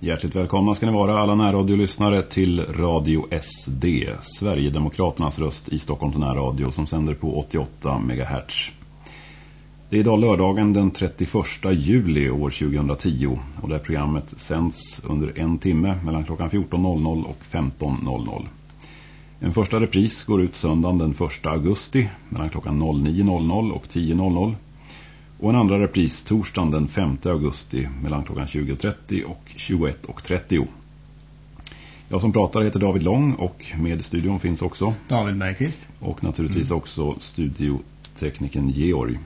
Hjärtligt välkomna ska ni vara alla närradiolyssnare till Radio SD, Sverigedemokraternas röst i Stockholms närradio som sänder på 88 MHz. Det är idag lördagen den 31 juli år 2010 och det här programmet sänds under en timme mellan klockan 14.00 och 15.00. En första repris går ut söndagen den 1 augusti mellan klockan 09.00 och 10.00 och en andra repris torsdagen den 5 augusti mellan klockan 20.30 och 21.30. Jag som pratar heter David Lång och med studion finns också David Bergqvist. Och naturligtvis mm. också studiotekniken Georg.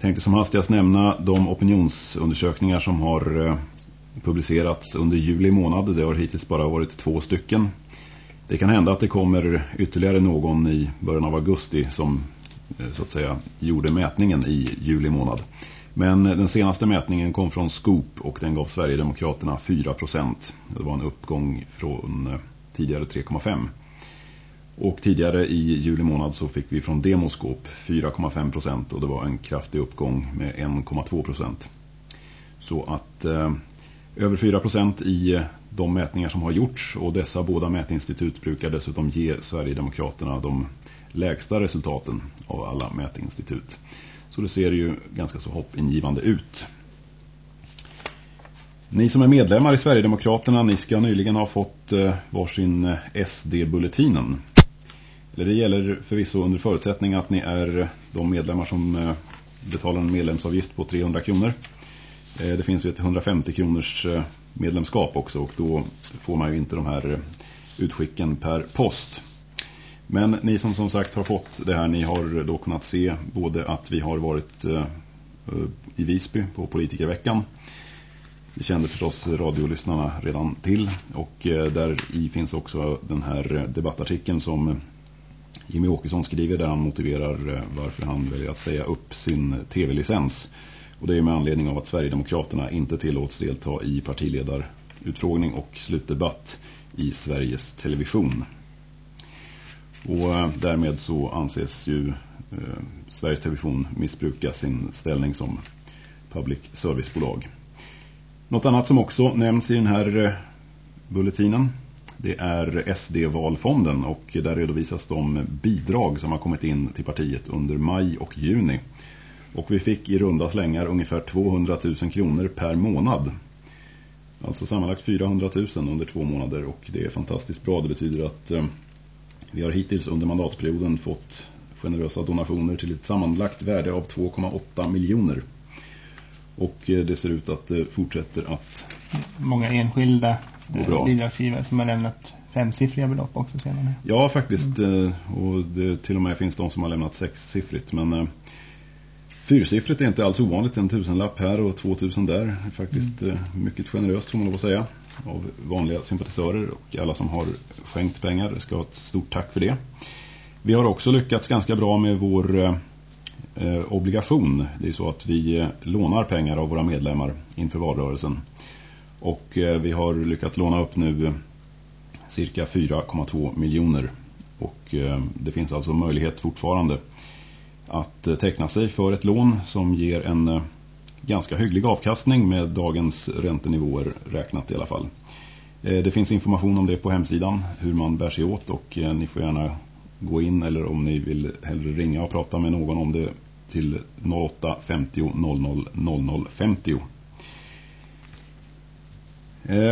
Tänkte som hastigast nämna de opinionsundersökningar som har eh, publicerats under juli månad. Det har hittills bara varit två stycken. Det kan hända att det kommer ytterligare någon i början av augusti som Eh, så att säga gjorde mätningen i juli månad. Men eh, den senaste mätningen kom från Scoop och den gav Sverigedemokraterna 4%. Det var en uppgång från eh, tidigare 3,5. Och tidigare i juli månad så fick vi från Demoskop 4,5% och det var en kraftig uppgång med 1,2%. Så att eh, över 4% i de mätningar som har gjorts och dessa båda mätinstitut brukar dessutom ge Sverigedemokraterna de lägsta resultaten av alla mätinstitut. Så det ser ju ganska så hoppingivande ut. Ni som är medlemmar i Sverigedemokraterna, ni ska nyligen ha fått eh, varsin eh, SD-bulletinen. Det gäller förvisso under förutsättning att ni är de medlemmar som eh, betalar en medlemsavgift på 300 kronor. Det finns ju ett 150 kronors medlemskap också och då får man ju inte de här eh, utskicken per post. Men ni som som sagt har fått det här, ni har då kunnat se både att vi har varit eh, eh i Visby på politikerveckan. Det kände förstås radiolyssnarna redan till och eh, där i finns också den här debattartikeln som eh, Jimmy Åkesson skriver där han motiverar eh, varför han väljer att säga upp sin tv-licens. Och det är med anledning av att Sverigedemokraterna inte tillåts delta i partiledarutfrågning och slutdebatt i Sveriges Television. Och eh, därmed så anses ju eh, Sveriges Television missbruka sin ställning som public servicebolag. Något annat som också nämns i den här eh, bulletinen det är SD-valfonden och där redovisas de bidrag som har kommit in till partiet under maj och juni. Och vi fick i runda slängar ungefär 200 000 kronor per månad. Alltså sammanlagt 400 000 under två månader och det är fantastiskt bra. Det betyder att vi har hittills under mandatperioden fått generösa donationer till ett sammanlagt värde av 2,8 miljoner. Och eh, det ser ut att det fortsätter att... Många enskilda eh, bidragsgivare som har lämnat femsiffriga belopp också senare. Ja, faktiskt. Mm. Eh, och det, till och med finns de som har lämnat sexsiffrigt. Men fyrsiffrigt är inte alls ovanligt. En tusenlapp här och två tusen där. Det är faktiskt mm. mycket generöst får man lov att säga av vanliga sympatisörer och alla som har skänkt pengar ska ha ett stort tack för det. Vi har också lyckats ganska bra med vår eh, obligation. Det är så att vi eh, lånar pengar av våra medlemmar inför valrörelsen. Och eh, vi har lyckats låna upp nu eh, cirka 4,2 miljoner. Och eh, det finns alltså möjlighet fortfarande att eh, teckna sig för ett lån som ger en eh, ganska hygglig avkastning med dagens räntenivåer räknat i alla fall. Eh, det finns information om det på hemsidan, hur man bär sig åt och ni får gärna gå in eller om ni vill hellre ringa och prata med någon om det till 08 50 00 00 50.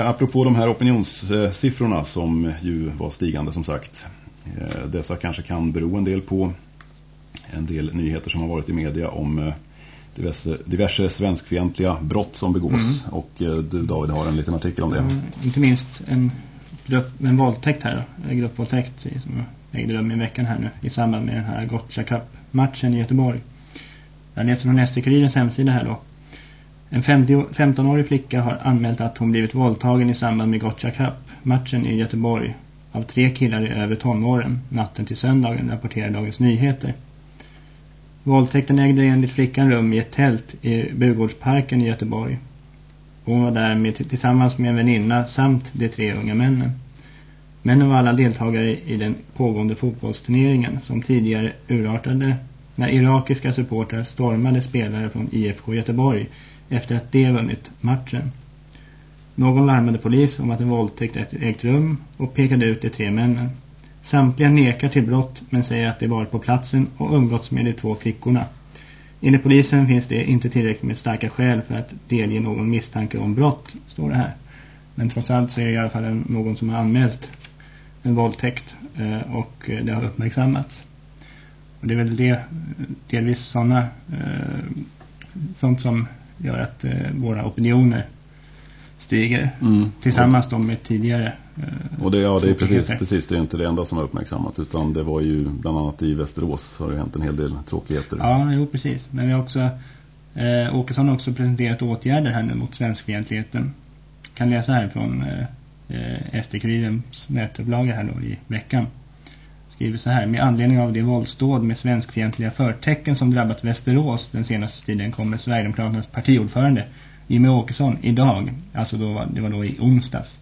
Apropå de här opinionssiffrorna som ju var stigande som sagt. Dessa kanske kan bero en del på en del nyheter som har varit i media om eh, diverse, diverse svenskfientliga brott som begås. Mm. Och eh, du David har en liten artikel om det. Mm, inte minst en, grupp, en våldtäkt här. En gruppvåldtäkt som ägde rum i veckan här nu i samband med den här Gotcha Cup-matchen i Göteborg. Jag läser från SD-kurirens hemsida här då. En 15-årig flicka har anmält att hon blivit våldtagen i samband med Gotcha Cup-matchen i Göteborg av tre killar i övre tonåren natten till söndagen rapporterar Dagens Nyheter. Våldtäkten ägde enligt flickan rum i ett tält i Burgårdsparken i Göteborg. Hon var där med, tillsammans med en väninna samt de tre unga männen. Männen var alla deltagare i den pågående fotbollsturneringen som tidigare urartade när irakiska supportrar stormade spelare från IFK Göteborg efter att de vunnit matchen. Någon larmade polis om att en våldtäkt ägt rum och pekade ut de tre männen. Samtliga nekar till brott men säger att de varit på platsen och umgåtts med de två flickorna. Enligt polisen finns det inte tillräckligt med starka skäl för att delge någon misstanke om brott, står det här. Men trots allt så är det i alla fall någon som har anmält en våldtäkt eh, och eh, det har uppmärksammats. Och det är väl det, delvis sådana, eh, sånt som gör att våra opinioner stiger mm. tillsammans då med tidigare. Eh, och det, ja, det är precis, precis, det är inte det enda som har uppmärksammats utan det var ju bland annat i Västerås har det hänt en hel del tråkigheter. Ja, jo precis. Men vi har också, eh, Åkesson har också presenterat åtgärder här nu mot svenskfientligheten. Kan läsa här från eh, eh SD-kurirens nätupplaga här då i veckan skriver så här. Med anledning av det våldsdåd med svenskfientliga förtecken som drabbat Västerås den senaste tiden kommer Sverigedemokraternas partiordförande Jimmy Åkesson idag, alltså då, det var då i onsdags,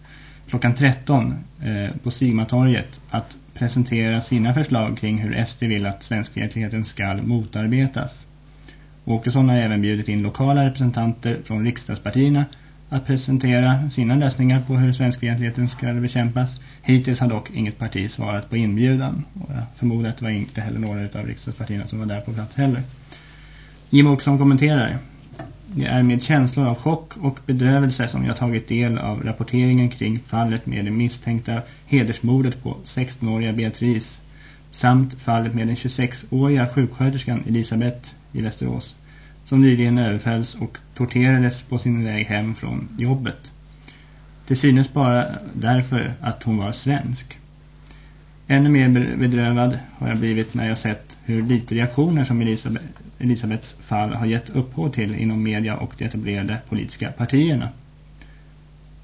klockan 13 eh, på Sigmatorget att presentera sina förslag kring hur SD vill att svenskfientligheten ska motarbetas. Åkesson har även bjudit in lokala representanter från riksdagspartierna att presentera sina lösningar på hur svenskfientligheten ska bekämpas. Hittills har dock inget parti svarat på inbjudan. Och jag förmodar att det var inte heller några av riksdagspartierna som var där på plats heller. Jim Åkesson kommenterar. Det är med känslor av chock och bedrövelse som jag tagit del av rapporteringen kring fallet med det misstänkta hedersmordet på 16-åriga Beatrice samt fallet med den 26-åriga sjuksköterskan Elisabeth i Västerås som nyligen överfälls och torterades på sin väg hem från jobbet. Det synes bara därför att hon var svensk. Ännu mer bedrövad har jag blivit när jag sett hur lite reaktioner som Elisabeth, Elisabeths fall har gett upphov till inom media och de etablerade politiska partierna.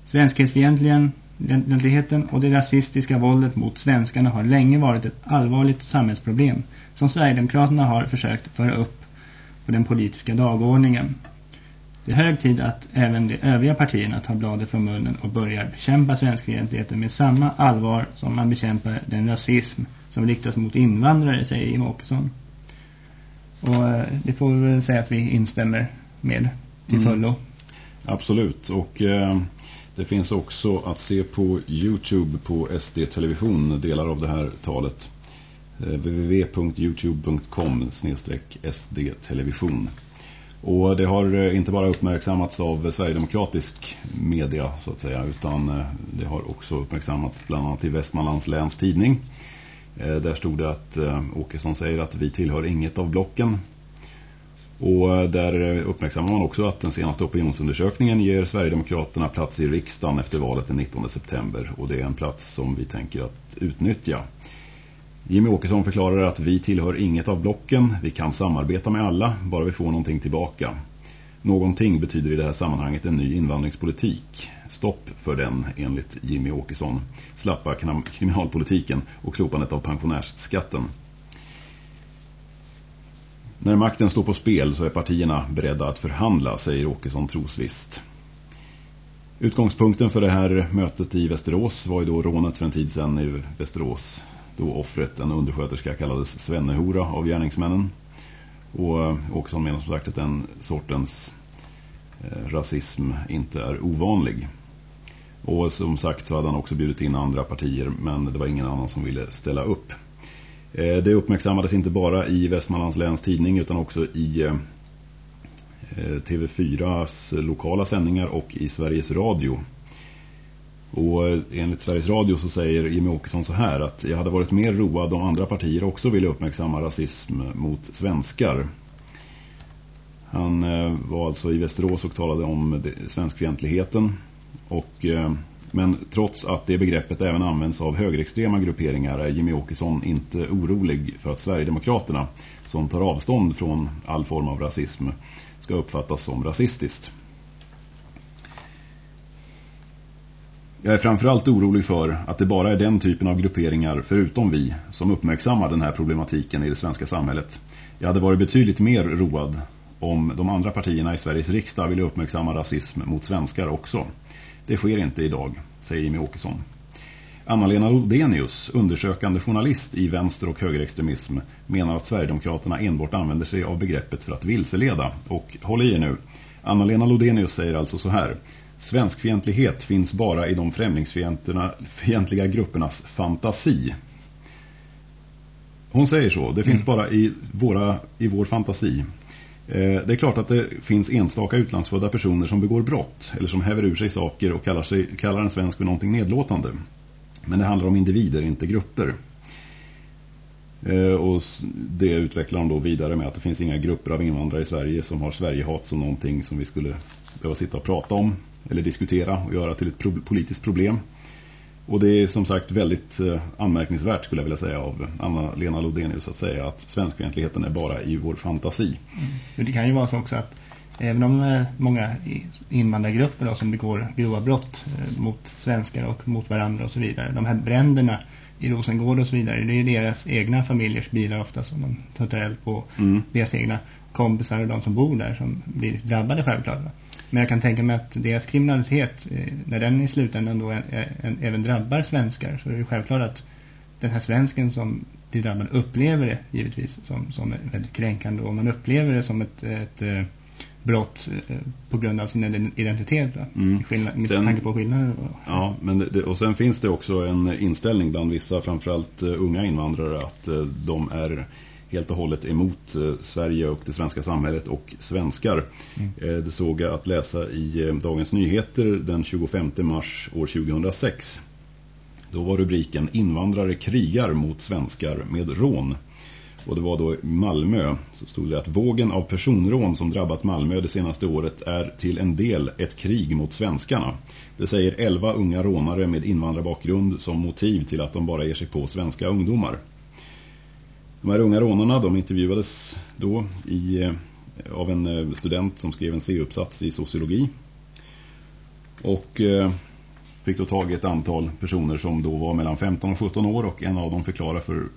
Svenskhetsfientligheten och det rasistiska våldet mot svenskarna har länge varit ett allvarligt samhällsproblem som Sverigedemokraterna har försökt föra upp på den politiska dagordningen. Det är hög tid att även de övriga partierna tar bladet från munnen och börjar bekämpa svenskfientligheten med samma allvar som man bekämpar den rasism som riktas mot invandrare, säger Jim Åkesson. Och eh, det får vi väl säga att vi instämmer med till mm. fullo. Absolut, och eh, det finns också att se på Youtube på SD Television delar av det här talet. Eh, www.youtube.com SD-television. Och det har eh, inte bara uppmärksammats av Sverigedemokratisk media så att säga utan eh, det har också uppmärksammats bland annat i Västmanlands läns tidning. Eh, där stod det att eh, Åkesson säger att vi tillhör inget av blocken. Och eh, där uppmärksammar man också att den senaste opinionsundersökningen ger Sverigedemokraterna plats i riksdagen efter valet den 19 september. Och det är en plats som vi tänker att utnyttja. Jimmy Åkesson förklarar att vi tillhör inget av blocken, vi kan samarbeta med alla, bara vi får någonting tillbaka. Någonting betyder i det här sammanhanget en ny invandringspolitik. Stopp för den, enligt Jimmy Åkesson. Slappa kriminalpolitiken och slopandet av pensionärsskatten. När makten står på spel så är partierna beredda att förhandla, säger Åkesson trosvisst. Utgångspunkten för det här mötet i Västerås var ju då rånet för en tid sedan i Västerås då offret, en undersköterska, kallades Svennehora av gärningsmännen. Och eh, Åkesson menar som sagt att den sortens Eh, rasism inte är ovanlig. Och som sagt så hade han också bjudit in andra partier men det var ingen annan som ville ställa upp. Eh, det uppmärksammades inte bara i Västmanlands läns tidning utan också i eh, TV4s lokala sändningar och i Sveriges Radio. Och enligt Sveriges Radio så säger Jimmy Åkesson så här att jag hade varit mer road om andra partier också ville uppmärksamma rasism mot svenskar. Han eh, var alltså i Västerås och talade om svenskfientligheten. Och, eh, men trots att det begreppet även används av högerextrema grupperingar är Jimmy Åkesson inte orolig för att Sverigedemokraterna, som tar avstånd från all form av rasism, ska uppfattas som rasistiskt. Jag är framförallt orolig för att det bara är den typen av grupperingar, förutom vi, som uppmärksammar den här problematiken i det svenska samhället. Jag hade varit betydligt mer road om de andra partierna i Sveriges riksdag ville uppmärksamma rasism mot svenskar också. Det sker inte idag, säger Jimmy Åkesson. Anna-Lena Lodenius, undersökande journalist i vänster- och högerextremism, menar att Sverigedemokraterna enbart använder sig av begreppet för att vilseleda. Och håll i er nu, Anna-Lena Lodenius säger alltså så här. Svenskfientlighet finns bara i de främlingsfientliga gruppernas fantasi. Hon säger så. Det finns mm. bara i, våra, i vår fantasi. Eh, det är klart att det finns enstaka utlandsfödda personer som begår brott eller som häver ur sig saker och kallar, sig, kallar en svensk för någonting nedlåtande. Men det handlar om individer, inte grupper. Eh, och det utvecklar de då vidare med att det finns inga grupper av invandrare i Sverige som har Sverigehat som någonting som vi skulle behöva sitta och prata om eller diskutera och göra till ett politiskt problem. Och det är som sagt väldigt eh, anmärkningsvärt skulle jag vilja säga av Anna-Lena Lodenius att säga att svenskfientligheten är bara i vår fantasi. Mm. Det kan ju vara så också att även om är många invandrargrupper då, som begår grova brott eh, mot svenskar och mot varandra och så vidare. De här bränderna i Rosengård och så vidare. Det är deras egna familjers bilar ofta som de tar eld på. Mm. Deras egna kompisar och de som bor där som blir drabbade självklart. Men jag kan tänka mig att deras kriminalitet, eh, när den i slutändan då även drabbar svenskar så är det självklart att den här svensken som blir drabbad upplever det givetvis som, som väldigt kränkande och man upplever det som ett, ett, eh, brott eh, på grund av sin identitet mm. Skillnad, med sen, tanke på skillnader. Ja, men det, och sen finns det också en inställning bland vissa, framförallt unga invandrare, att de är helt och hållet emot uh, Sverige och det svenska samhället och svenskar. Mm. det såg jag att läsa i Dagens Nyheter den 25 mars år 2006. Då var rubriken Invandrare krigar mot svenskar med rån. Och det var då Malmö så stod det att vågen av personrån som drabbat Malmö det senaste året är till en del ett krig mot svenskarna. Det säger elva unga rånare med invandrarbakgrund som motiv till att de bara ger sig på svenska ungdomar. De här unga rånarna de intervjuades då i, eh, av en eh, student som skrev en C-uppsats i sociologi. Och eh, fick då tag i ett antal personer som då var mellan 15 och 17 år och en av dem förklarar för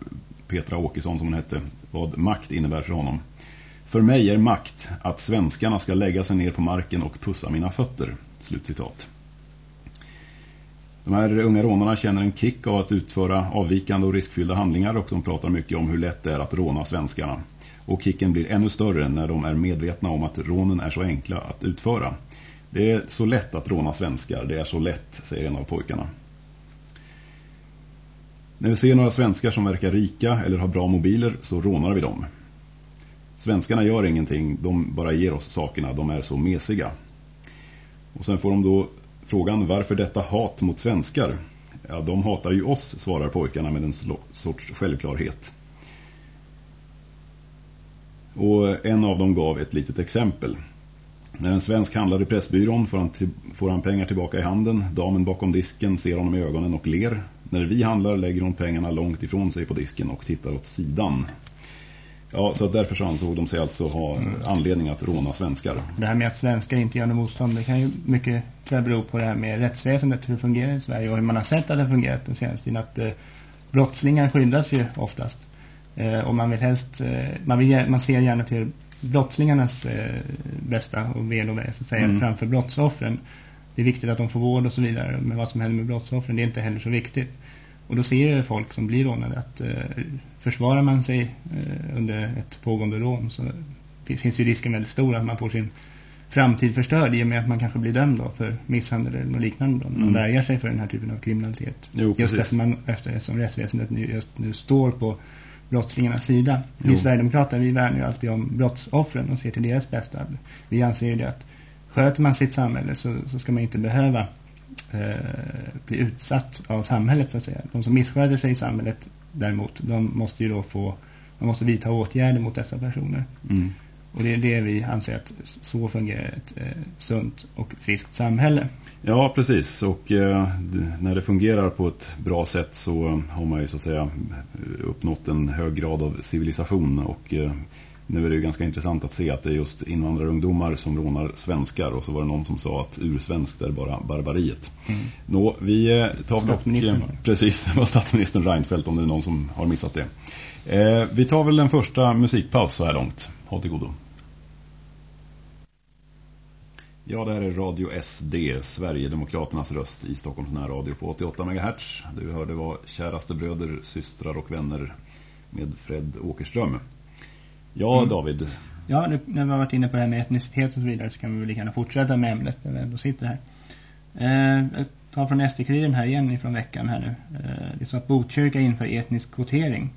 Petra Åkesson som hon hette, vad makt innebär för honom. För mig är makt att svenskarna ska lägga sig ner på marken och pussa mina fötter. Slutcitat. De här unga rånarna känner en kick av att utföra avvikande och riskfyllda handlingar och de pratar mycket om hur lätt det är att råna svenskarna. Och kicken blir ännu större när de är medvetna om att rånen är så enkla att utföra. Det är så lätt att råna svenskar, det är så lätt, säger en av pojkarna. När vi ser några svenskar som verkar rika eller har bra mobiler så rånar vi dem. Svenskarna gör ingenting, de bara ger oss sakerna, de är så mesiga. Och sen får de då frågan varför detta hat mot svenskar? Ja, de hatar ju oss, svarar pojkarna med en sorts självklarhet. Och en av dem gav ett litet exempel. När en svensk handlar i Pressbyrån får han, får han pengar tillbaka i handen. Damen bakom disken ser honom i ögonen och ler. När vi handlar lägger hon pengarna långt ifrån sig på disken och tittar åt sidan. Ja, så därför så ansåg de sig alltså ha mm. anledning att råna svenskar. Det här med att svenskar inte gör något motstånd, det kan ju mycket bero på det här med rättsväsendet, hur det fungerar i Sverige och hur man har sett att det fungerat den senaste tiden. Att eh, brottslingar skyddas ju oftast. Eh, och man vill helst, eh, man, vill, man ser gärna till brottslingarnas eh, bästa och väl och väl, så att säga, mm. framför brottsoffren det är viktigt att de får vård och så vidare. Men vad som händer med brottsoffren, det är inte heller så viktigt. Och då ser folk som blir rånade att eh, försvarar man sig eh, under ett pågående rån så finns ju risken väldigt stor att man får sin framtid förstörd i och med att man kanske blir dömd då för misshandel eller något liknande då, när man mm. värjar sig för den här typen av kriminalitet. Jo, just därför man, eftersom rättsväsendet nu, just nu står på brottslingarnas sida. Jo. Vi Sverigedemokrater, vi värnar ju alltid om brottsoffren och ser till deras bästa. Vi anser ju att sköter man sitt samhälle så, så ska man inte behöva eh, bli utsatt av samhället så att säga. De som missköter sig i samhället däremot, de måste ju då få, man måste vidta åtgärder mot dessa personer. Mm. Och det är det vi anser att så fungerar ett eh, sunt och friskt samhälle. Ja, precis. Och eh, när det fungerar på ett bra sätt så har man ju så att säga uppnått en hög grad av civilisation och eh, nu är det ju ganska intressant att se att det är just invandrarungdomar som rånar svenskar och så var det någon som sa att ursvenskt är bara barbariet. Mm. Nå, vi eh, tar statsministern. Och, precis, det var statsministern Reinfeldt om det är någon som har missat det. Eh, vi tar väl den första musikpaus så här långt. Ha till godo. Ja, det här är Radio SD, Sverigedemokraternas röst i Stockholms närradio på 88 MHz. Det vi hörde var Käraste bröder, systrar och vänner med Fred Åkerström. Ja, mm. David. Ja, nu när vi har varit inne på det här med etnicitet och så vidare så kan vi väl lika gärna fortsätta med ämnet när vi ändå sitter här. Eh, jag tar från SD-kuriren här igen ifrån veckan här nu. Eh, det är så att Botkyrka inför etnisk kvotering.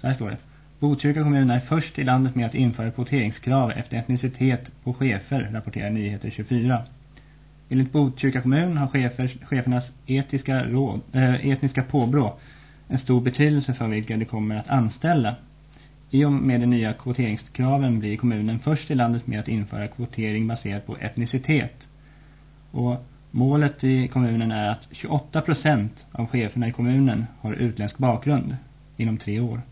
Så här står det. Botkyrka kommun är först i landet med att införa kvoteringskrav efter etnicitet på chefer, rapporterar Nyheter 24. Enligt Botkyrka kommun har chefers, chefernas etiska, råd, äh, etniska påbrå en stor betydelse för vilka de kommer att anställa. I och med de nya kvoteringskraven blir kommunen först i landet med att införa kvotering baserat på etnicitet. Och målet i kommunen är att 28% av cheferna i kommunen har utländsk bakgrund inom tre år.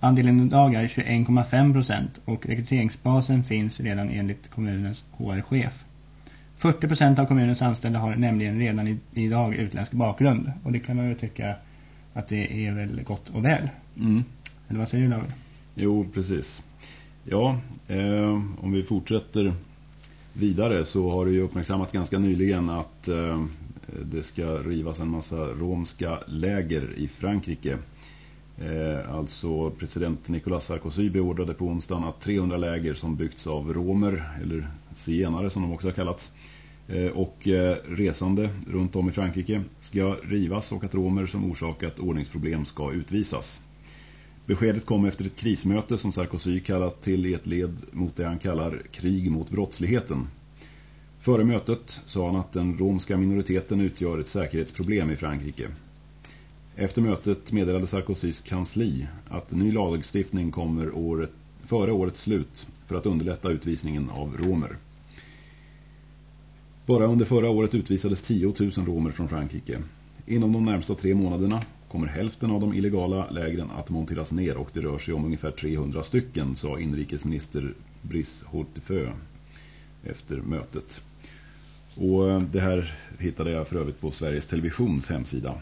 Andelen idag är 21,5% och rekryteringsbasen finns redan enligt kommunens HR-chef. 40% av kommunens anställda har nämligen redan idag utländsk bakgrund. Och det kan man ju tycka att det är väl gott och väl. Mm. Eller vad säger du David? Jo, precis. Ja, eh, om vi fortsätter vidare så har det ju uppmärksammat ganska nyligen att eh, det ska rivas en massa romska läger i Frankrike. Eh, alltså president Nicolas Sarkozy beordrade på onsdagen att 300 läger som byggts av romer, eller zigenare som de också har kallats, eh, och eh, resande runt om i Frankrike ska rivas och att romer som orsakat ordningsproblem ska utvisas. Beskedet kom efter ett krismöte som Sarkozy kallat till i ett led mot det han kallar krig mot brottsligheten. Före mötet sa han att den romska minoriteten utgör ett säkerhetsproblem i Frankrike. Efter mötet meddelade Sarkozys kansli att ny lagstiftning kommer året, före årets slut för att underlätta utvisningen av romer. Bara under förra året utvisades 10 000 romer från Frankrike. Inom de närmsta tre månaderna kommer hälften av de illegala lägren att monteras ner och det rör sig om ungefär 300 stycken, sa inrikesminister Brice Hortefeux efter mötet. Och eh, det här hittade jag för övrigt på Sveriges Televisions hemsida.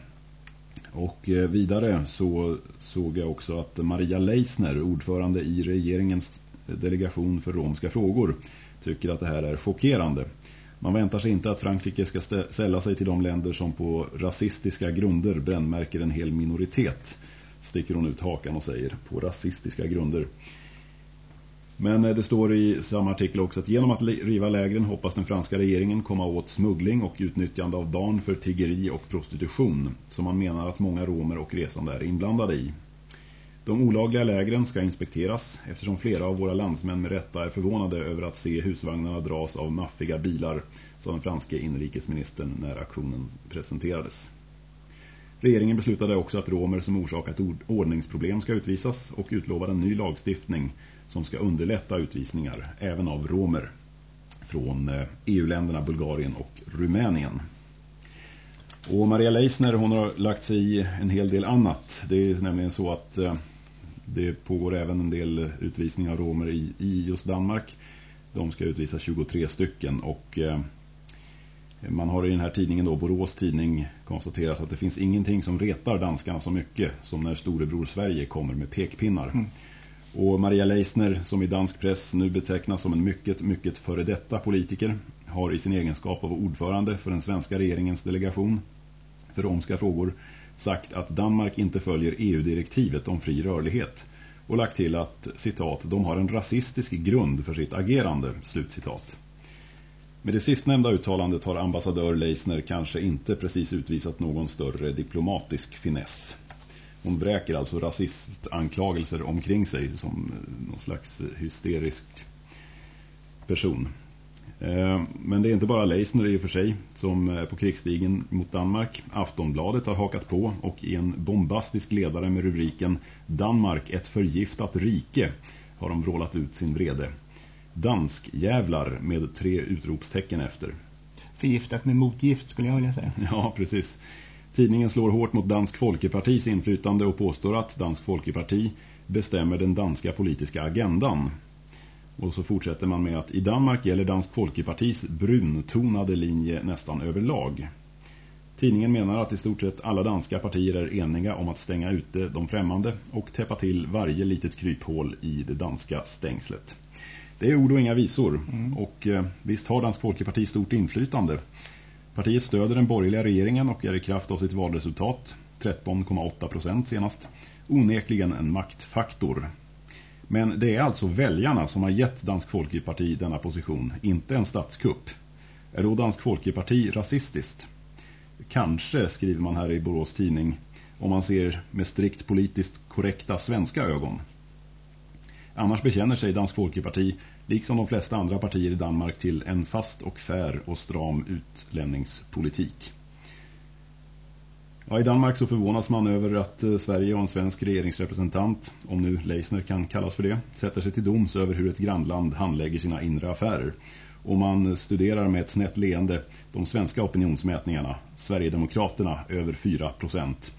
Och eh, vidare så såg jag också att Maria Leisner, ordförande i regeringens delegation för romska frågor, tycker att det här är chockerande. Man väntar sig inte att Frankrike ska sälla sig till de länder som på rasistiska grunder brännmärker en hel minoritet, sticker hon ut hakan och säger, på rasistiska grunder. Men eh, det står i samma artikel också att genom att riva lägren hoppas den franska regeringen komma åt smuggling och utnyttjande av barn för tiggeri och prostitution som man menar att många romer och resande är inblandade i. De olagliga lägren ska inspekteras eftersom flera av våra landsmän med rätta är förvånade över att se husvagnarna dras av maffiga bilar, sa den franske inrikesministern när aktionen presenterades. Regeringen beslutade också att romer som orsakat ordningsproblem ska utvisas och utlovade en ny lagstiftning som ska underlätta utvisningar även av romer från eh, EU-länderna Bulgarien och Rumänien. Och Maria Leisner hon har lagt sig i en hel del annat. Det är nämligen så att eh, det pågår även en del utvisningar av romer i, i just Danmark. De ska utvisa 23 stycken och eh, man har i den här tidningen då, Borås tidning, konstaterat att det finns ingenting som retar danskarna så mycket som när storebror Sverige kommer med pekpinnar. Mm. Och Maria Leisner, som i dansk press nu betecknas som en mycket, mycket före detta politiker, har i sin egenskap av ordförande för den svenska regeringens delegation för romska frågor sagt att Danmark inte följer EU-direktivet om fri rörlighet och lagt till att, citat, de har en rasistisk grund för sitt agerande, slutcitat. Med det sistnämnda uttalandet har ambassadör Leisner kanske inte precis utvisat någon större diplomatisk finess. Hon bräker alltså rasistanklagelser omkring sig som någon slags hysterisk person. Eh, men det är inte bara Leisner i och för sig som är på krigsstigen mot Danmark. Aftonbladet har hakat på och i en bombastisk ledare med rubriken Danmark ett förgiftat rike har de vrålat ut sin vrede. Dansk jävlar med tre utropstecken efter. Förgiftat med motgift skulle jag vilja säga. Ja, precis. Tidningen slår hårt mot Dansk Folkepartis inflytande och påstår att Dansk Folkeparti bestämmer den danska politiska agendan. Och så fortsätter man med att i Danmark gäller Dansk Folkepartis bruntonade linje nästan överlag. Tidningen menar att i stort sett alla danska partier är eniga om att stänga ute de främmande och täppa till varje litet kryphål i det danska stängslet. Det är ord och inga visor mm. och eh, visst har Dansk Folkeparti stort inflytande. Partiet stöder den borgerliga regeringen och är i kraft av sitt valresultat 13,8 procent senast onekligen en maktfaktor. Men det är alltså väljarna som har gett Dansk Folkeparti denna position, inte en statskupp. Är då Dansk Folkeparti rasistiskt? Kanske, skriver man här i Borås tidning, om man ser med strikt politiskt korrekta svenska ögon. Annars bekänner sig Dansk Folkeparti, liksom de flesta andra partier i Danmark, till en fast och fär och stram utlänningspolitik. Ja, I Danmark så förvånas man över att eh, Sverige och en svensk regeringsrepresentant, om nu Leisner kan kallas för det, sätter sig till doms över hur ett grannland handlägger sina inre affärer. Och man studerar med ett snett leende de svenska opinionsmätningarna, Sverigedemokraterna över 4 procent.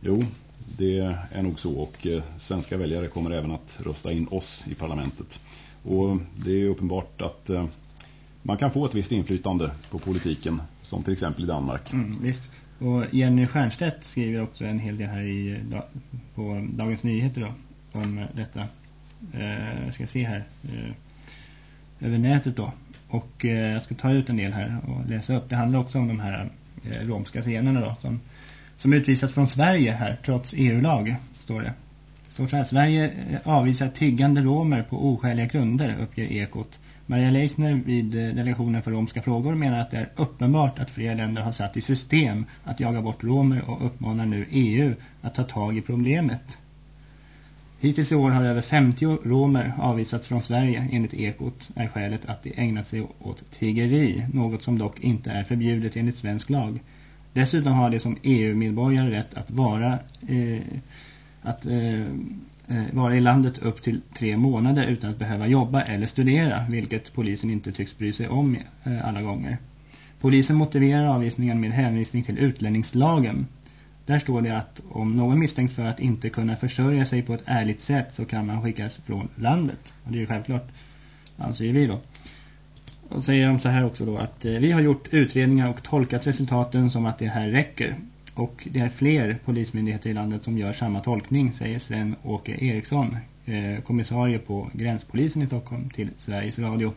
Jo, det är nog så och eh, svenska väljare kommer även att rösta in oss i parlamentet. Och det är uppenbart att eh, man kan få ett visst inflytande på politiken, som till exempel i Danmark. Mm, visst. Och Jenny Stjernstedt skriver också en hel del här i, på Dagens Nyheter då, om detta. Eh, jag ska se här. Eh, över nätet då. Och eh, jag ska ta ut en del här och läsa upp. Det handlar också om de här eh, romska scenerna då. Som, som utvisas från Sverige här trots EU-lag, står det. Står så här, Sverige avvisar tiggande romer på oskäliga grunder, uppger Ekot. Maria Leisner vid eh, delegationen för romska frågor menar att det är uppenbart att flera länder har satt i system att jaga bort romer och uppmanar nu EU att ta tag i problemet. Hittills i år har över 50 romer avvisats från Sverige enligt Ekot är skälet att de ägnat sig åt tiggeri, något som dock inte är förbjudet enligt svensk lag. Dessutom har de som EU-medborgare rätt att vara, eh, att, Eh, Eh, vara i landet upp till tre månader utan att behöva jobba eller studera, vilket polisen inte tycks bry sig om eh, alla gånger. Polisen motiverar avvisningen med hänvisning till utlänningslagen. Där står det att om någon misstänks för att inte kunna försörja sig på ett ärligt sätt så kan man skickas från landet. Och det är ju självklart, anser vi då. Och säger de så här också då att eh, vi har gjort utredningar och tolkat resultaten som att det här räcker. Och det är fler polismyndigheter i landet som gör samma tolkning, säger Sven-Åke Eriksson, eh, kommissarie på gränspolisen i Stockholm till Sveriges Radio.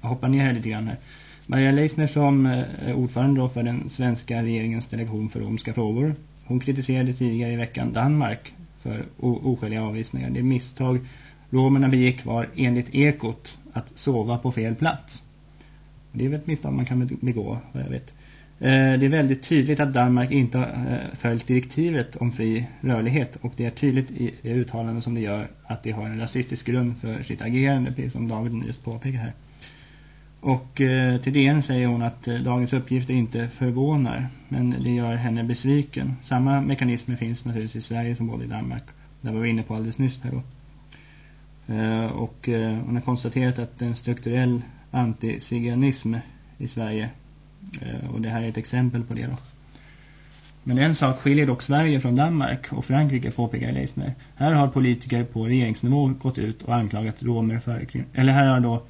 Jag hoppar ner här lite grann här. Maria Leisner som är ordförande för den svenska regeringens delegation för romska frågor. Hon kritiserade tidigare i veckan Danmark för oskäliga avvisningar. Det misstag romerna begick var enligt Ekot att sova på fel plats. Det är väl ett misstag man kan begå, vad jag vet. Eh, det är väldigt tydligt att Danmark inte har eh, följt direktivet om fri rörlighet och det är tydligt i det uttalande som det gör att det har en rasistisk grund för sitt agerande, precis som David just påpekar här. Och eh, till DN säger hon att dagens uppgifter inte förvånar, men det gör henne besviken. Samma mekanismer finns naturligtvis i Sverige som både i Danmark. Det var vi inne på alldeles nyss här då. och hon har konstaterat att en strukturell antiziganism i Sverige Eh, och det här är ett exempel på det då. Men en sak skiljer dock Sverige från Danmark och Frankrike påpekar Leisner. Här har politiker på regeringsnivå gått ut och anklagat romer för eller här har då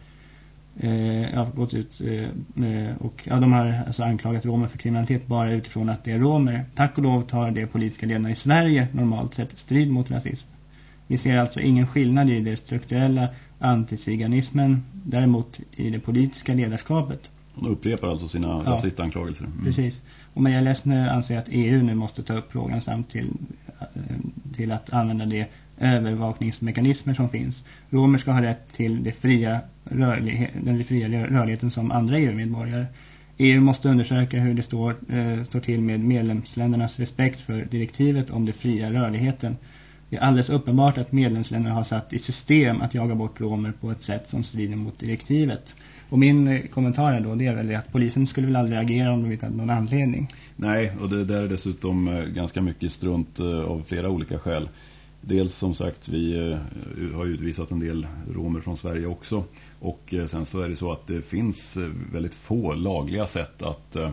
eh, ja, gått ut eh, eh, och ja, de har alltså anklagat romer för kriminalitet bara utifrån att det är romer. Tack och lov tar det politiska ledarna i Sverige normalt sett strid mot rasism. Vi ser alltså ingen skillnad i det strukturella antiziganismen däremot i det politiska ledarskapet. Hon upprepar alltså sina ja. rasistanklagelser. Mm. Precis. Och Maria Lessner anser att EU nu måste ta upp frågan samt till, eh, till att använda de övervakningsmekanismer som finns. Romer ska ha rätt till det fria den fria rörligheten som andra EU-medborgare. EU måste undersöka hur det står, eh, står till med medlemsländernas respekt för direktivet om den fria rörligheten. Det är alldeles uppenbart att medlemsländerna har satt i system att jaga bort romer på ett sätt som strider mot direktivet. Och min eh, kommentar kommentar då det är väl att polisen skulle väl aldrig agera om de inte hade någon anledning. Nej, och det där är dessutom eh, ganska mycket strunt eh, av flera olika skäl. Dels som sagt, vi har utvisat en del romer från Sverige också. Och sen så är det så att det finns väldigt få lagliga sätt att Eh,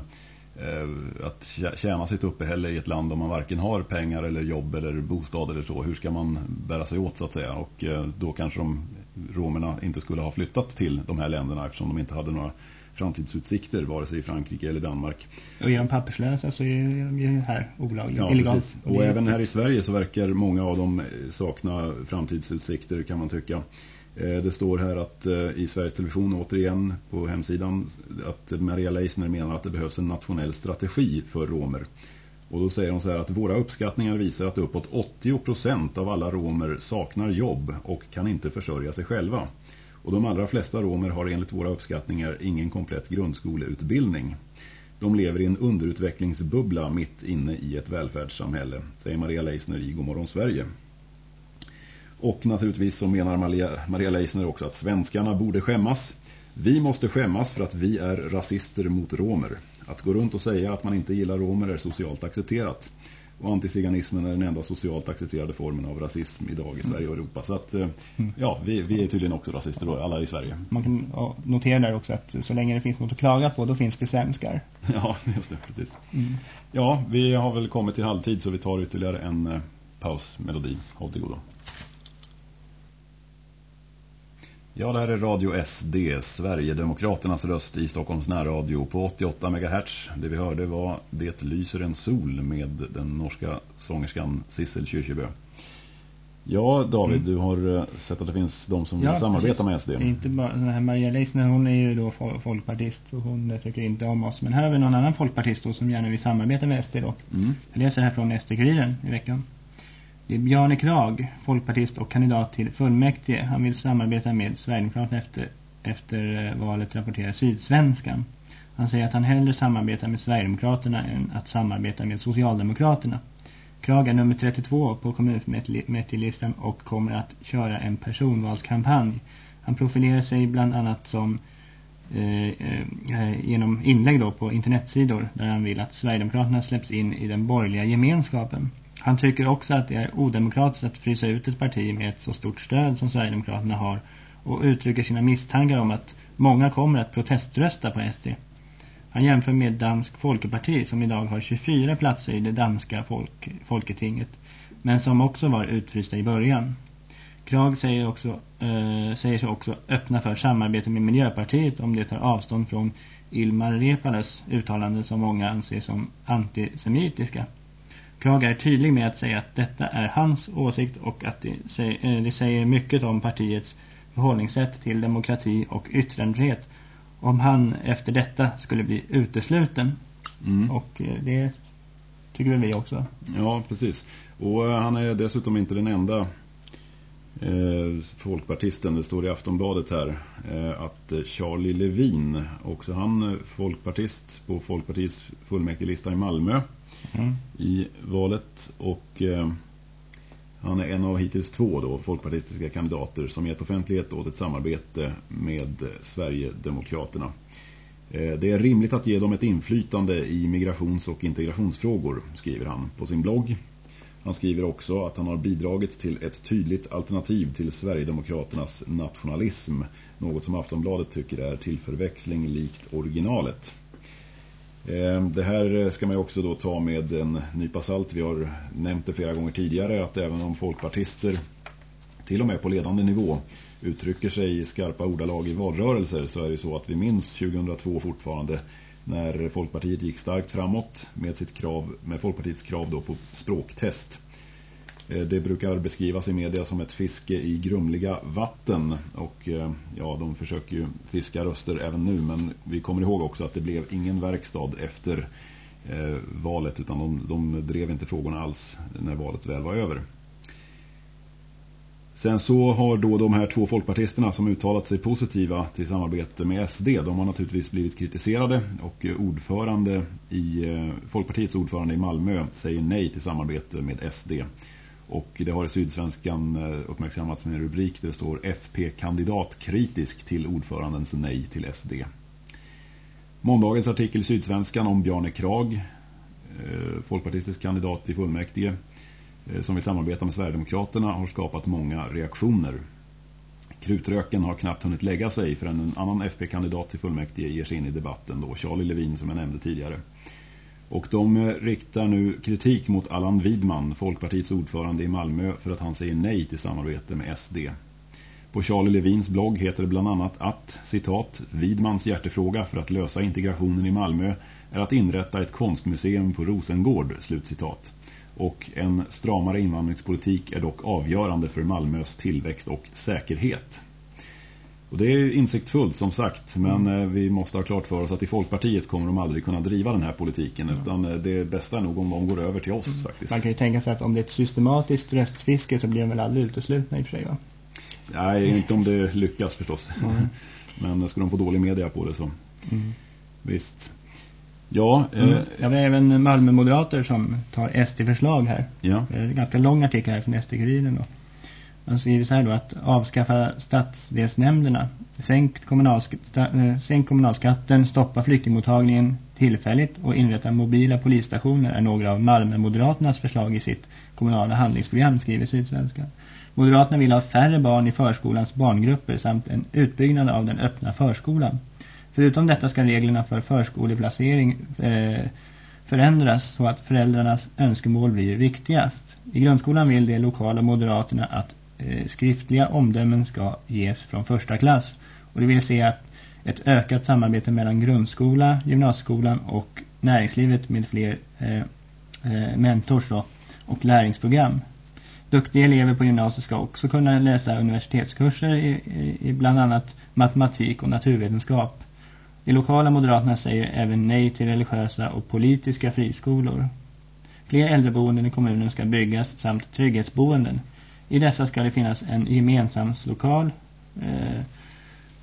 att tjäna sitt uppehälle i ett land om man varken har pengar eller jobb eller bostad eller så. Hur ska man bära sig åt så att säga? Och eh, då kanske de romerna inte skulle ha flyttat till de här länderna eftersom de inte hade några framtidsutsikter vare sig i Frankrike eller Danmark. Och är de papperslösa så är de ju här olagliga, ja, illegalt. Och, och även här i Sverige så verkar många av dem sakna framtidsutsikter kan man tycka. Eh, det står här att eh, i Sveriges Television återigen på hemsidan att Maria Leisner menar att det behövs en nationell strategi för romer. Och då säger hon så här att våra uppskattningar visar att uppåt 80% av alla romer saknar jobb och kan inte försörja sig själva. Och de allra flesta romer har enligt våra uppskattningar ingen komplett grundskoleutbildning. De lever i en underutvecklingsbubbla mitt inne i ett välfärdssamhälle, säger Maria Leisner i Godmorgon Sverige. Och naturligtvis så menar Maria, Maria Leisner också att svenskarna borde skämmas. Vi måste skämmas för att vi är rasister mot romer. Att gå runt och säga att man inte gillar romer är socialt accepterat. Och antiziganismen är den enda socialt accepterade formen av rasism idag i Sverige och Europa. Så att, eh, mm. ja, vi, vi är tydligen också rasister då, alla i Sverige. Man kan notera där också att så länge det finns något att klaga på, då finns det svenskar. Ja, just det, precis. Mm. Ja, vi har väl kommit till halvtid så vi tar ytterligare en eh, pausmelodi. Håll till godo. Ja, det här är Radio SD, Sverigedemokraternas röst i Stockholms närradio på 88 MHz. Det vi hörde var Det lyser en sol med den norska sångerskan Sissel Kyrkjebø. Ja, David, mm. du har eh, sett att det finns de som ja, samarbetar med SD. Inte bara den här Maria Leisner, hon är ju då folkpartist och hon tycker inte om oss. Men här har vi någon annan folkpartist då, som gärna vill samarbeta med SD då. Mm. Jag läser här från SD-kuriren i veckan. Det är Bjarne Krag, folkpartist och kandidat till fullmäktige. Han vill samarbeta med Sverigedemokraterna efter, efter eh, valet rapporterar Sydsvenskan. Han säger att han hellre samarbetar med Sverigedemokraterna än att samarbeta med Socialdemokraterna. Krag är nummer 32 på kommunfullmäktigelistan och kommer att köra en personvalskampanj. Han profilerar sig bland annat som eh, eh, genom inlägg då på internetsidor där han vill att Sverigedemokraterna släpps in i den borgerliga gemenskapen. Han tycker också att det är odemokratiskt att frysa ut ett parti med ett så stort stöd som Sverigedemokraterna har och uttrycker sina misstankar om att många kommer att proteströsta på SD. Han jämför med Dansk Folkeparti som idag har 24 platser i det danska folk, folketinget men som också var utfrysta i början. Krag säger, också, eh, säger sig också öppna för samarbete med Miljöpartiet om det tar avstånd från Ilmar Repalas uttalanden som många anser som antisemitiska. Krag är tydlig med att säga att detta är hans åsikt och att det säger, eh, det säger mycket om partiets förhållningssätt till demokrati och yttrandefrihet om han efter detta skulle bli utesluten. Mm. Och eh, det tycker vi också. Ja, precis. Och eh, han är dessutom inte den enda eh, folkpartisten. Det står i Aftonbladet här eh, att Charlie Levin, också han folkpartist på Folkpartiets fullmäktigelista i Malmö mm. i valet och eh, han är en av hittills två då, folkpartistiska kandidater som gett offentlighet åt ett samarbete med Sverigedemokraterna. Eh, det är rimligt att ge dem ett inflytande i migrations- och integrationsfrågor, skriver han på sin blogg. Han skriver också att han har bidragit till ett tydligt alternativ till Sverigedemokraternas nationalism, något som Aftonbladet tycker är till förväxling likt originalet. Ehm, det här eh, ska man också då ta med en nypa salt. Vi har nämnt det flera gånger tidigare att även om folkpartister till och med på ledande nivå uttrycker sig i skarpa ordalag i valrörelser så är det så att vi minns 2002 fortfarande när Folkpartiet gick starkt framåt med, sitt krav, med Folkpartiets krav då på språktest. Eh, det brukar beskrivas i media som ett fiske i grumliga vatten och eh, ja, de försöker ju fiska röster även nu men vi kommer ihåg också att det blev ingen verkstad efter eh, valet utan de, de drev inte frågorna alls när valet väl var över. Sen så har då de här två folkpartisterna som uttalat sig positiva till samarbete med SD, de har naturligtvis blivit kritiserade och eh, ordförande i Folkpartiets ordförande i Malmö säger nej till samarbete med SD. Och det har i Sydsvenskan eh, uppmärksammats med en rubrik där det står FP-kandidat kritisk till ordförandens nej till SD. Måndagens artikel i Sydsvenskan om Bjarne Krag, eh, folkpartistisk kandidat i fullmäktige, eh, som vill samarbeta med Sverigedemokraterna har skapat många reaktioner. Krutröken har knappt hunnit lägga sig förrän en annan FP-kandidat till fullmäktige ger sig in i debatten då, Charlie Levin som jag nämnde tidigare. Och de riktar nu kritik mot Allan Widman, Folkpartiets ordförande i Malmö, för att han säger nej till samarbete med SD. På Charlie Levins blogg heter det bland annat att, citat, Widmans hjärtefråga för att lösa integrationen i Malmö är att inrätta ett konstmuseum på Rosengård, slutcitat. Och en stramare invandringspolitik är dock avgörande för Malmös tillväxt och säkerhet. Och det är insiktfullt som sagt, men mm. vi måste ha klart för oss att i Folkpartiet kommer de aldrig kunna driva den här politiken mm. utan det bästa är nog om de går över till oss mm. faktiskt. Man kan ju tänka sig att om det är ett systematiskt röstfiske så blir de väl aldrig uteslutna i och för sig va? Nej, inte om det lyckas förstås. Mm. Men ska de få dålig media på det så mm. visst. Ja, mm. eh, ja, vi har även Malmö-moderater som tar SD-förslag här. Ja. Det är en ganska lång artikel här från SD-kuriren då. Man skriver så här då att avskaffa stadsdelsnämnderna, sänk, kommunalsk eh, sänk kommunalskatten, stoppa flyktingmottagningen tillfälligt och inrätta mobila polisstationer är några av Malmö-moderaternas förslag i sitt kommunala handlingsprogram, skriver Sydsvenskan. Moderaterna vill ha färre barn i förskolans barngrupper samt en utbyggnad av den öppna förskolan. Förutom detta ska reglerna för förskoleplacering eh, förändras så att föräldrarnas önskemål blir viktigast. I grundskolan vill de lokala moderaterna att Eh, skriftliga omdömen ska ges från första klass. Och de vill se att ett ökat samarbete mellan grundskola, gymnasieskolan och näringslivet med fler eh, eh, mentors då, och läringsprogram. Duktiga elever på gymnasiet ska också kunna läsa universitetskurser i, i bland annat matematik och naturvetenskap. De lokala moderaterna säger även nej till religiösa och politiska friskolor. Fler äldreboenden i kommunen ska byggas samt trygghetsboenden. I dessa ska det finnas en gemensam eh,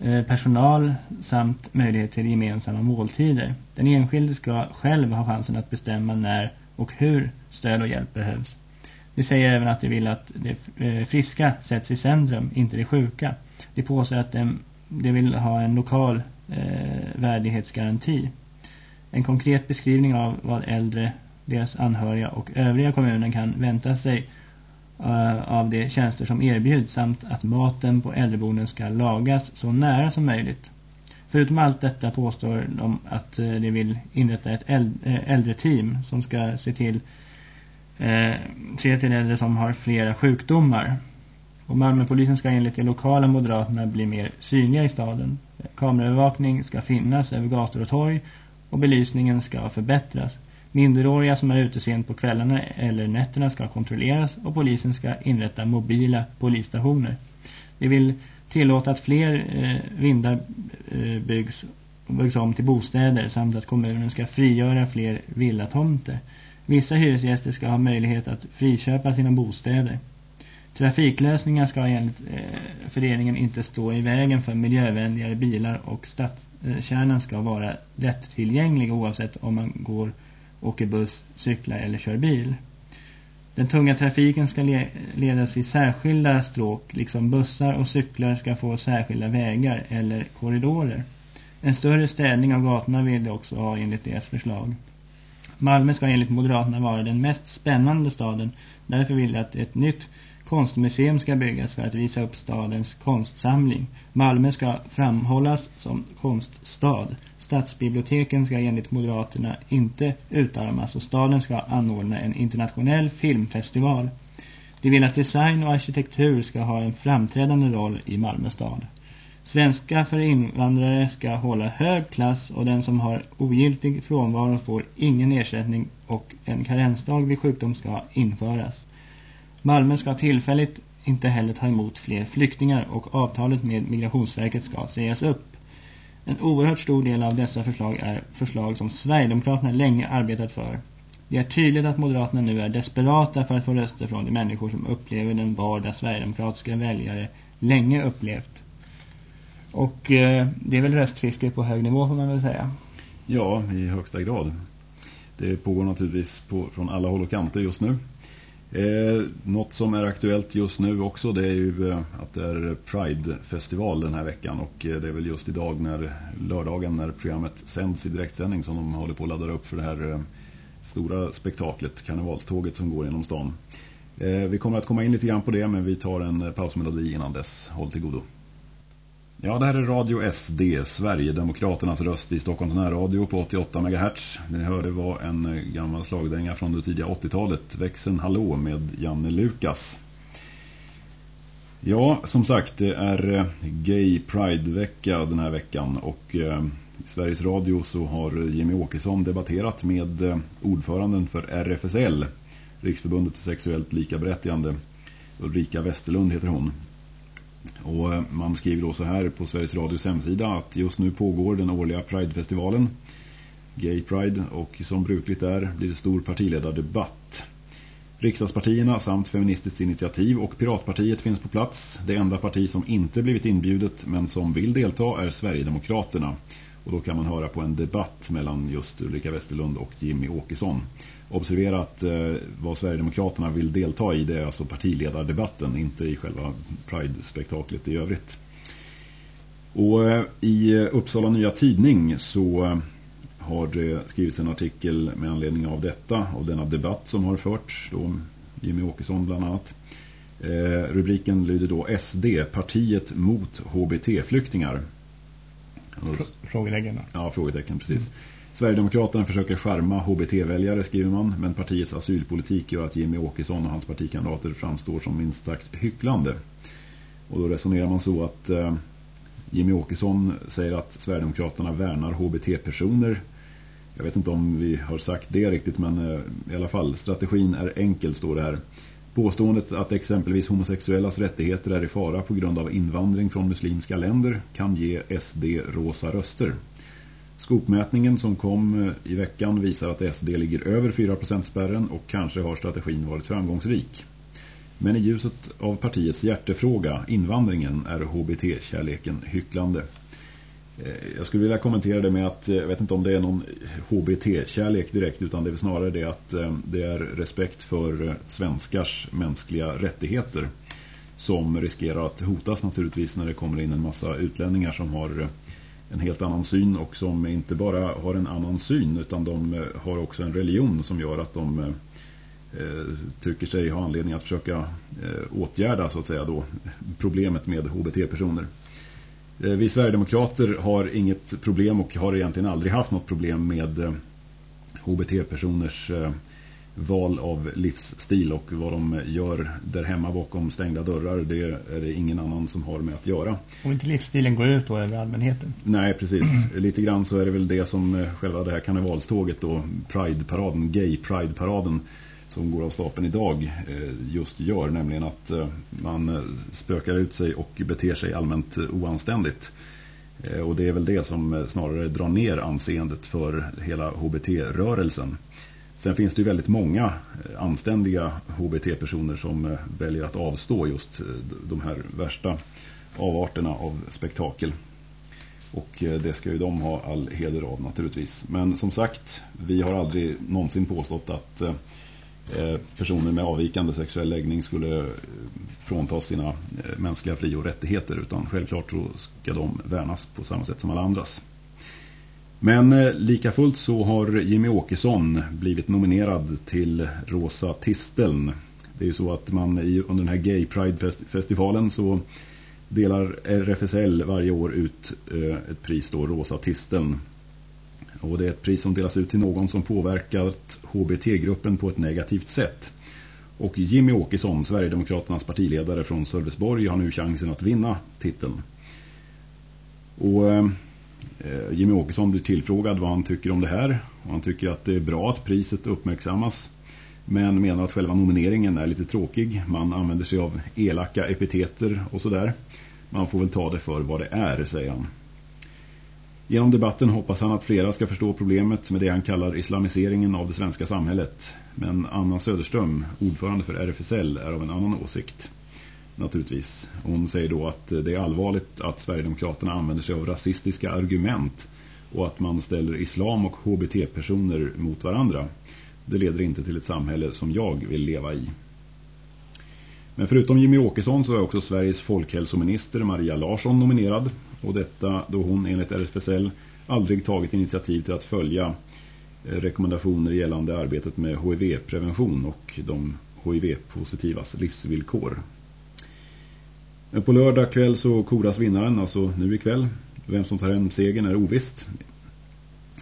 eh, personal samt möjlighet till gemensamma måltider. Den enskilde ska själv ha chansen att bestämma när och hur stöd och hjälp behövs. De säger även att de vill att de eh, friska sätts i centrum, inte de sjuka. De påstår att de, de vill ha en lokal eh, värdighetsgaranti. En konkret beskrivning av vad äldre, deras anhöriga och övriga kommunen kan vänta sig Eh, av de tjänster som erbjuds samt att maten på äldreboenden ska lagas så nära som möjligt. Förutom allt detta påstår de att eh, de vill inrätta ett eh, äldre team som ska se till eh, se till äldre som har flera sjukdomar. Och Malmöpolisen ska enligt de lokala moderaterna bli mer synliga i staden. Kameraövervakning ska finnas över gator och torg och belysningen ska förbättras. Minderåriga som är ute sent på kvällarna eller nätterna ska kontrolleras och polisen ska inrätta mobila polisstationer. De vill tillåta att fler eh, vindar eh, byggs, byggs om till bostäder samt att kommunen ska frigöra fler villatomter. Vissa hyresgäster ska ha möjlighet att friköpa sina bostäder. Trafiklösningar ska enligt eh, föreningen inte stå i vägen för miljövänligare bilar och stadskärnan ska vara lättillgänglig oavsett om man går, åker buss, cyklar eller kör bil. Den tunga trafiken ska le ledas i särskilda stråk liksom bussar och cyklar ska få särskilda vägar eller korridorer. En större städning av gatorna vill de också ha enligt deras förslag. Malmö ska enligt Moderaterna vara den mest spännande staden. Därför vill jag att ett nytt konstmuseum ska byggas för att visa upp stadens konstsamling. Malmö ska framhållas som konststad. Stadsbiblioteken ska enligt Moderaterna inte utarmas och staden ska anordna en internationell filmfestival. De vill att design och arkitektur ska ha en framträdande roll i Malmö stad. Svenska för invandrare ska hålla hög klass och den som har ogiltig frånvaro får ingen ersättning och en karensdag vid sjukdom ska införas. Malmö ska tillfälligt inte heller ta emot fler flyktingar och avtalet med Migrationsverket ska sägas upp. En oerhört stor del av dessa förslag är förslag som Sverigedemokraterna länge arbetat för. Det är tydligt att Moderaterna nu är desperata för att få röster från de människor som upplever den vardag Sverigedemokratiska väljare länge upplevt. Och eh, det är väl röstfiske på hög nivå får man väl säga. Ja, i högsta grad. Det pågår naturligtvis på, från alla håll och kanter just nu. Eh, något som är aktuellt just nu också det är ju eh, att det är Pride-festival den här veckan och eh, det är väl just idag när lördagen när programmet sänds i direktsändning som de håller på att ladda upp för det här eh, stora spektaklet, karnevalståget som går genom stan. Eh, vi kommer att komma in lite grann på det men vi tar en pausmelodi innan dess. Håll till godo. Ja, det här är Radio SD, Sverigedemokraternas röst i Stockholms närradio på 88 MHz. Ni hörde var en gammal slagdänga från det tidiga 80-talet, Växeln Hallå med Janne Lukas. Ja, som sagt, det är eh, Gay Pride-vecka den här veckan och eh, i Sveriges Radio så har Jimmy Åkesson debatterat med eh, ordföranden för RFSL, Riksförbundet för sexuellt likaberättigande. Ulrika Westerlund heter hon. Och eh, man skriver då så här på Sveriges Radios hemsida att just nu pågår den årliga Pride-festivalen, Gay Pride, och som brukligt är blir det stor partiledardebatt. Riksdagspartierna samt Feministiskt initiativ och Piratpartiet finns på plats. Det enda parti som inte blivit inbjudet men som vill delta är Sverigedemokraterna. Och då kan man höra på en debatt mellan just Ulrika Westerlund och Jimmy Åkesson. Observera att eh, vad Sverigedemokraterna vill delta i det är alltså partiledardebatten, inte i själva Pride-spektaklet i övrigt. Och eh, i Uppsala Nya Tidning så eh, har det skrivits en artikel med anledning av detta, av denna debatt som har förts, då Jimmy Åkesson bland annat. Eh, rubriken lyder då SD, partiet mot HBT-flyktingar. Frågetecken. Ja, frågetecken, precis. Mm. Sverigedemokraterna försöker skärma HBT-väljare, skriver man, men partiets asylpolitik gör att Jimmy Åkesson och hans partikamrater framstår som minst sagt hycklande. Och då resonerar man så att eh, Jimmy Åkesson säger att Sverigedemokraterna värnar HBT-personer. Jag vet inte om vi har sagt det riktigt, men eh, i alla fall, strategin är enkel, står det här. Påståendet att exempelvis homosexuellas rättigheter är i fara på grund av invandring från muslimska länder kan ge SD rosa röster. Skopmätningen som kom eh, i veckan visar att SD ligger över 4%-spärren och kanske har strategin varit framgångsrik. Men i ljuset av partiets hjärtefråga, invandringen, är HBT-kärleken hycklande. Eh, jag skulle vilja kommentera det med att eh, jag vet inte om det är någon HBT-kärlek direkt utan det är snarare det att det är respekt för svenskars mänskliga rättigheter som riskerar att hotas naturligtvis när det kommer in en massa utlänningar som har en helt annan syn och som inte bara har en annan syn utan de eh, har också en religion som gör att de eh, eh, tycker sig ha anledning att försöka åtgärda så att säga då problemet med HBT-personer. Vi Sverigedemokrater har inget problem och har egentligen aldrig haft något problem med HBT-personers val av livsstil och vad de gör där hemma bakom stängda dörrar det är det ingen annan som har med att göra. Och inte livsstilen går ut då över allmänheten? Nej, precis. Lite grann så är det väl det som eh, själva det här karnevalståget då, Pride-paraden, Gay-Pride-paraden som går av stapeln idag eh, just gör, nämligen att eh, man spökar ut sig och beter sig allmänt oanständigt. Och det är väl det som snarare drar ner anseendet för hela HBT-rörelsen. Sen finns det ju väldigt många eh, anständiga HBT-personer som eh, väljer att avstå just eh, de här värsta avarterna av spektakel. Och det ska ju de ha all heder av naturligtvis. Men som sagt, vi har aldrig någonsin påstått att personer med avvikande sexuell läggning skulle frånta sina mänskliga fri- och rättigheter utan självklart så ska de värnas på samma sätt som alla andras. Men eh, lika fullt så har Jimmy Åkesson blivit nominerad till Rosa Tisteln. Det är ju så att man under den här Gay Pride-festivalen så delar RFSL varje år ut eh, ett pris då, Rosa Tisteln. Och det är ett pris som delas ut till någon som påverkat HBT-gruppen på ett negativt sätt. Och Jimmy Åkesson, Sverigedemokraternas partiledare från Sölvesborg, har nu chansen att vinna titeln. Och eh, Eh, Jimmy Åkesson blir tillfrågad vad han tycker om det här. Och han tycker att det är bra att priset uppmärksammas. Men menar att själva nomineringen är lite tråkig. Man använder sig av elaka epiteter och sådär. Man får väl ta det för vad det är, säger han. Genom debatten hoppas han att flera ska förstå problemet med det han kallar islamiseringen av det svenska samhället. Men Anna Söderström, ordförande för RFSL, är av en annan åsikt naturligtvis. Hon säger då att eh, det är allvarligt att Sverigedemokraterna använder sig av rasistiska argument och att man ställer islam och HBT-personer mot varandra. Det leder inte till ett samhälle som jag vill leva i. Men förutom Jimmy Åkesson så är också Sveriges folkhälsominister Maria Larsson nominerad. Och detta då hon enligt RFSL aldrig tagit initiativ till att följa eh, rekommendationer gällande arbetet med HIV-prevention och de HIV-positivas livsvillkor. Men på lördag kväll så koras vinnaren, alltså nu ikväll. Vem som tar hem segern är ovisst.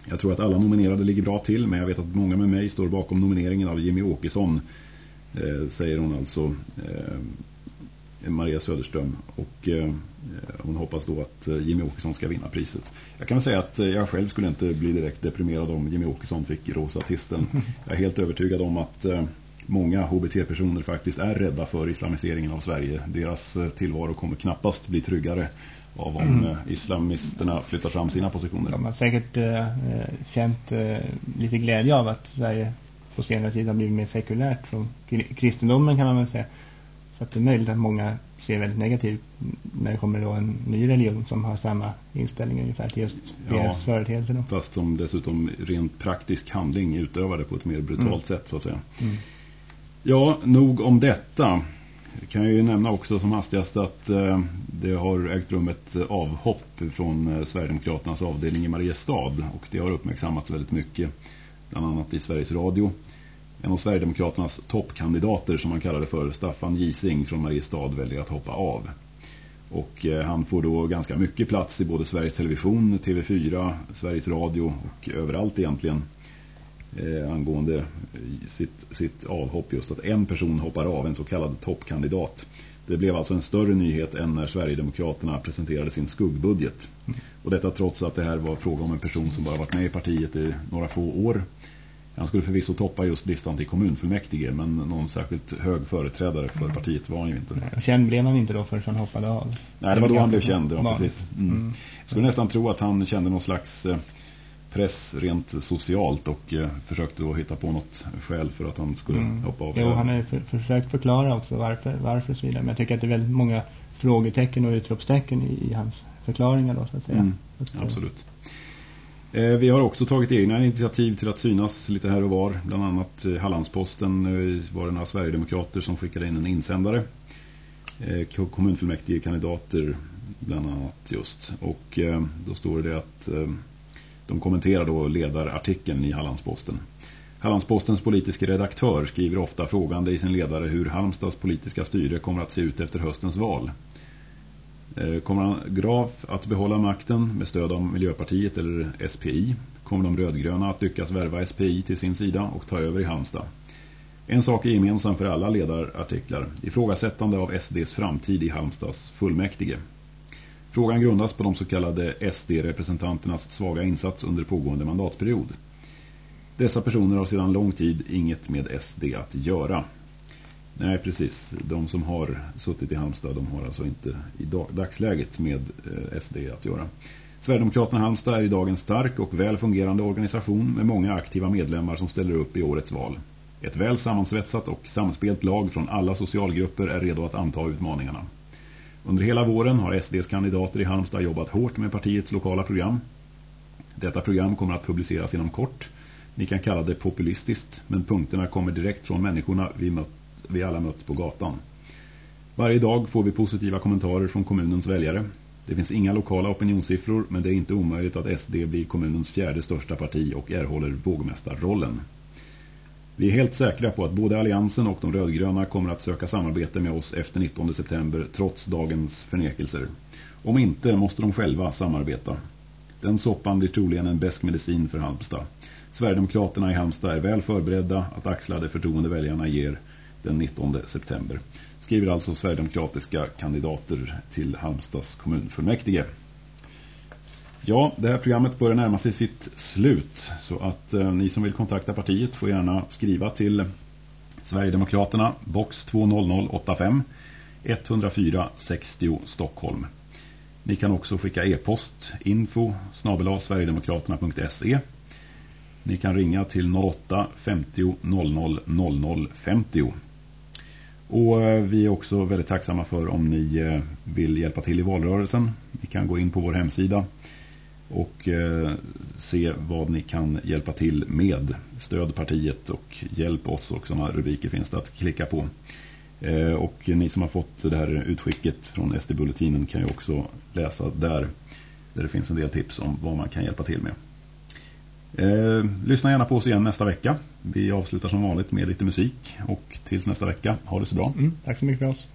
Jag tror att alla nominerade ligger bra till men jag vet att många med mig står bakom nomineringen av Jimmy Åkesson. Eh, säger hon alltså eh, Maria Söderström. Och eh, hon hoppas då att eh, Jimmy Åkesson ska vinna priset. Jag kan säga att eh, jag själv skulle inte bli direkt deprimerad om Jimmy Åkesson fick rosa tisten. Jag är helt övertygad om att eh, många HBT-personer faktiskt är rädda för islamiseringen av Sverige. Deras eh, tillvaro kommer knappast bli tryggare av om mm. islamisterna flyttar fram sina positioner. De har säkert eh, känt eh, lite glädje av att Sverige på senare tid har blivit mer sekulärt från kristendomen kan man väl säga. Så att det är möjligt att många ser väldigt negativt när det kommer då en ny religion som har samma inställning ungefär till just deras ja, företeelser. Då. Fast som dessutom rent praktisk handling utövade på ett mer brutalt mm. sätt så att säga. Mm. Ja, nog om detta. Jag kan ju nämna också som hastigast att eh, det har ägt rum ett eh, avhopp från eh, Sverigedemokraternas avdelning i Mariestad och det har uppmärksammats väldigt mycket bland annat i Sveriges Radio. En av Sverigedemokraternas toppkandidater som man kallar det för, Staffan Gising från Mariestad, väljer att hoppa av. Och han får då ganska mycket plats i både Sveriges Television, TV4, Sveriges Radio och överallt egentligen eh, angående sitt, sitt avhopp just att en person hoppar av, en så kallad toppkandidat. Det blev alltså en större nyhet än när Sverigedemokraterna presenterade sin skuggbudget. Och detta trots att det här var fråga om en person som bara varit med i partiet i några få år han skulle förvisso toppa just listan till kommunfullmäktige men någon särskilt hög företrädare för partiet var han ju inte. Nej, känd blev han inte då förrän han hoppade av. Nej, det var då han blev känd, ja, precis. Mm. Mm. Jag skulle nästan tro att han kände någon slags eh, press rent socialt och eh, försökte då hitta på något skäl för att han skulle mm. hoppa av. Jo, han har ju för, försökt förklara också varför, varför så vidare. Men jag tycker att det är väldigt många frågetecken och utropstecken i, i hans förklaringar då så att säga. Mm. Absolut. Eh, vi har också tagit egna initiativ till att synas lite här och var. Bland annat eh, Hallandsposten var det några Sverigedemokrater som skickade in en insändare. Kommunfullmäktige-kandidater bland annat just. Och då står det att de kommenterar då ledarartikeln i Hallandsposten. Hallandspostens politiska redaktör skriver ofta frågande i sin ledare hur Halmstads politiska styre kommer att se ut efter höstens val. Eh, kommer Graf att behålla makten med stöd av Miljöpartiet eller SPI? Kommer de rödgröna att lyckas värva SPI till sin sida och ta över i Halmstad? En sak är gemensam för alla ledarartiklar. Ifrågasättande av SDs framtid i Halmstads fullmäktige. Frågan grundas på de så kallade SD-representanternas svaga insats under pågående mandatperiod. Dessa personer har sedan lång tid inget med SD att göra. Nej, precis. De som har suttit i Halmstad de har alltså inte i dagsläget med eh, SD att göra. Sverigedemokraterna Halmstad är idag en stark och väl fungerande organisation med många aktiva medlemmar som ställer upp i årets val. Ett väl sammansvetsat och samspelt lag från alla socialgrupper är redo att anta utmaningarna. Under hela våren har SDs kandidater i Halmstad jobbat hårt med partiets lokala program. Detta program kommer att publiceras inom kort. Ni kan kalla det populistiskt, men punkterna kommer direkt från människorna vi mött vi alla mött på gatan. Varje dag får vi positiva kommentarer från kommunens väljare. Det finns inga lokala opinionssiffror men det är inte omöjligt att SD blir kommunens fjärde största parti och erhåller vågmästarrollen. Vi är helt säkra på att både Alliansen och de rödgröna kommer att söka samarbete med oss efter 19 september trots dagens förnekelser. Om inte måste de själva samarbeta. Den soppan blir troligen en bäst medicin för Halmstad. Sverigedemokraterna i Halmstad är väl förberedda att axla det förtroende väljarna ger den 19 september. Skriver alltså Sverigedemokratiska kandidater till Halmstads kommunfullmäktige. Ja, det här programmet börjar närma sig sitt slut så att eh, ni som vill kontakta partiet får gärna skriva till Sverigedemokraterna box 20085 104 60 Stockholm. Ni kan också skicka e-post info snabela sverigedemokraterna.se Ni kan ringa till 08 50 00 00 50 och eh, vi är också väldigt tacksamma för om ni eh, vill hjälpa till i valrörelsen. Ni kan gå in på vår hemsida och eh, se vad ni kan hjälpa till med. Stöd partiet och hjälp oss och sådana rubriker finns det att klicka på. Eh, och ni som har fått det här utskicket från SD-bulletinen kan ju också läsa där. Där det finns en del tips om vad man kan hjälpa till med. Eh, lyssna gärna på oss igen nästa vecka. Vi avslutar som vanligt med lite musik. Och tills nästa vecka, ha det så bra. Mm, tack så mycket för oss.